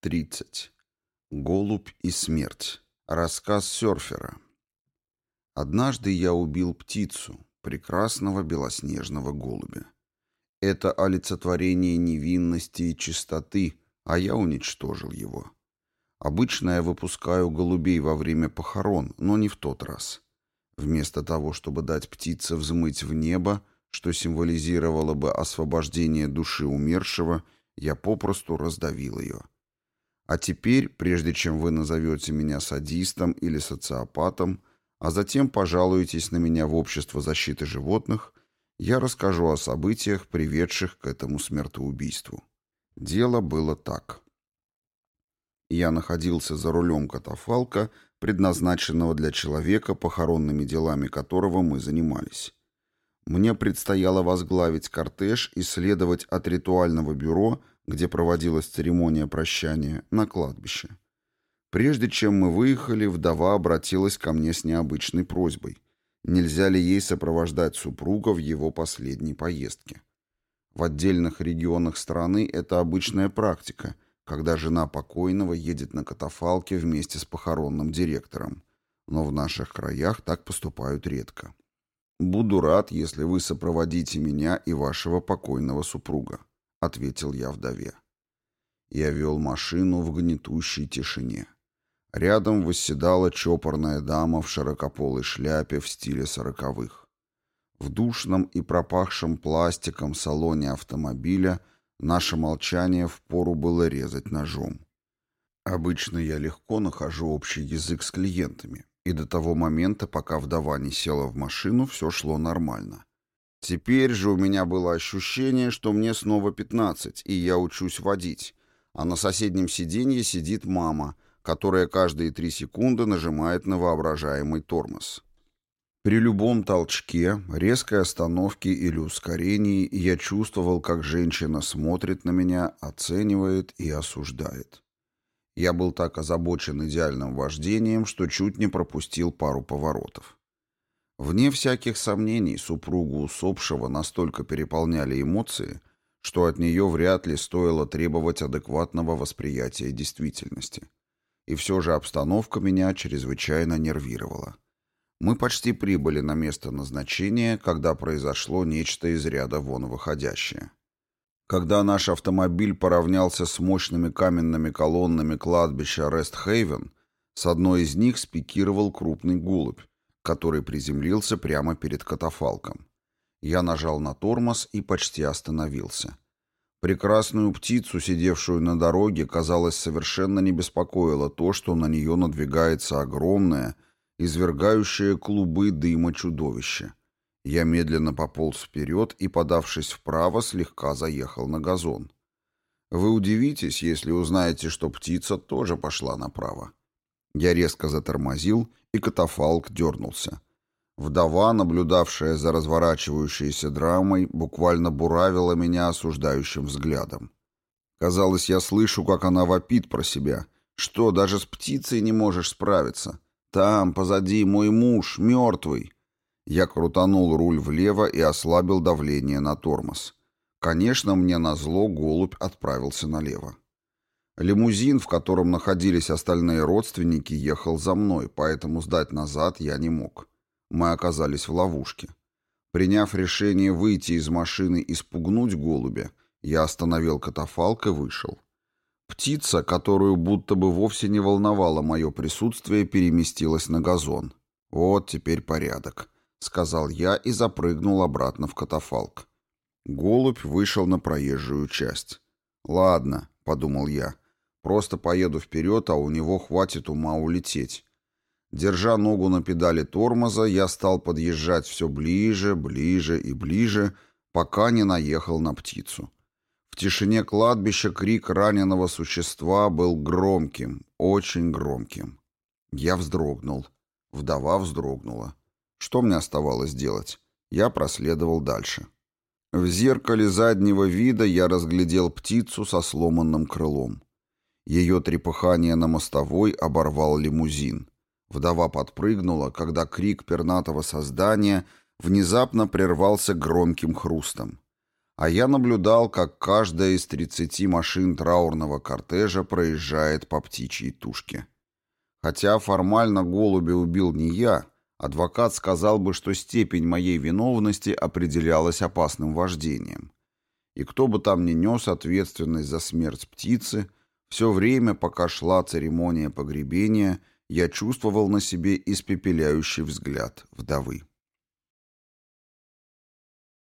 30. Голубь и смерть. Рассказ серфера. Однажды я убил птицу, прекрасного белоснежного голубя. Это олицетворение невинности и чистоты, а я уничтожил его. Обычно я выпускаю голубей во время похорон, но не в тот раз. Вместо того, чтобы дать птице взмыть в небо, что символизировало бы освобождение души умершего, я попросту раздавил ее. А теперь, прежде чем вы назовете меня садистом или социопатом, а затем пожалуетесь на меня в общество защиты животных, я расскажу о событиях, приведших к этому смертоубийству. Дело было так. Я находился за рулем катафалка, предназначенного для человека, похоронными делами которого мы занимались. Мне предстояло возглавить кортеж и следовать от ритуального бюро где проводилась церемония прощания, на кладбище. Прежде чем мы выехали, вдова обратилась ко мне с необычной просьбой. Нельзя ли ей сопровождать супруга в его последней поездке? В отдельных регионах страны это обычная практика, когда жена покойного едет на катафалке вместе с похоронным директором. Но в наших краях так поступают редко. Буду рад, если вы сопроводите меня и вашего покойного супруга. — ответил я вдове. Я вел машину в гнетущей тишине. Рядом восседала чопорная дама в широкополой шляпе в стиле сороковых. В душном и пропахшем пластиком салоне автомобиля наше молчание впору было резать ножом. Обычно я легко нахожу общий язык с клиентами, и до того момента, пока вдова не села в машину, все шло нормально. Теперь же у меня было ощущение, что мне снова 15, и я учусь водить, а на соседнем сиденье сидит мама, которая каждые три секунды нажимает на воображаемый тормоз. При любом толчке, резкой остановке или ускорении я чувствовал, как женщина смотрит на меня, оценивает и осуждает. Я был так озабочен идеальным вождением, что чуть не пропустил пару поворотов. Вне всяких сомнений, супругу усопшего настолько переполняли эмоции, что от нее вряд ли стоило требовать адекватного восприятия действительности. И все же обстановка меня чрезвычайно нервировала. Мы почти прибыли на место назначения, когда произошло нечто из ряда вон выходящее. Когда наш автомобиль поравнялся с мощными каменными колоннами кладбища Рест-Хейвен, с одной из них спикировал крупный голубь, который приземлился прямо перед катафалком. Я нажал на тормоз и почти остановился. Прекрасную птицу, сидевшую на дороге, казалось, совершенно не беспокоило то, что на нее надвигается огромное, извергающее клубы дыма чудовище. Я медленно пополз вперед и, подавшись вправо, слегка заехал на газон. Вы удивитесь, если узнаете, что птица тоже пошла направо. Я резко затормозил и катафалк дернулся. Вдова, наблюдавшая за разворачивающейся драмой, буквально буравила меня осуждающим взглядом. Казалось, я слышу, как она вопит про себя. Что, даже с птицей не можешь справиться? Там, позади, мой муж, мертвый. Я крутанул руль влево и ослабил давление на тормоз. Конечно, мне назло голубь отправился налево. Лимузин, в котором находились остальные родственники, ехал за мной, поэтому сдать назад я не мог. Мы оказались в ловушке. Приняв решение выйти из машины и спугнуть голубя, я остановил катафалк и вышел. Птица, которую будто бы вовсе не волновало мое присутствие, переместилась на газон. «Вот теперь порядок», — сказал я и запрыгнул обратно в катафалк. Голубь вышел на проезжую часть. «Ладно», — подумал я, — Просто поеду вперед, а у него хватит ума улететь. Держа ногу на педали тормоза, я стал подъезжать все ближе, ближе и ближе, пока не наехал на птицу. В тишине кладбища крик раненого существа был громким, очень громким. Я вздрогнул. Вдова вздрогнула. Что мне оставалось делать? Я проследовал дальше. В зеркале заднего вида я разглядел птицу со сломанным крылом. Ее трепыхание на мостовой оборвал лимузин. Вдова подпрыгнула, когда крик пернатого создания внезапно прервался громким хрустом. а я наблюдал, как каждая из 30 машин траурного кортежа проезжает по птичьей тушке. Хотя формально голубя убил не я, адвокат сказал бы, что степень моей виновности определялась опасным вождением. И кто бы там ни нес ответственность за смерть птицы, все время, пока шла церемония погребения, я чувствовал на себе испепеляющий взгляд вдовы.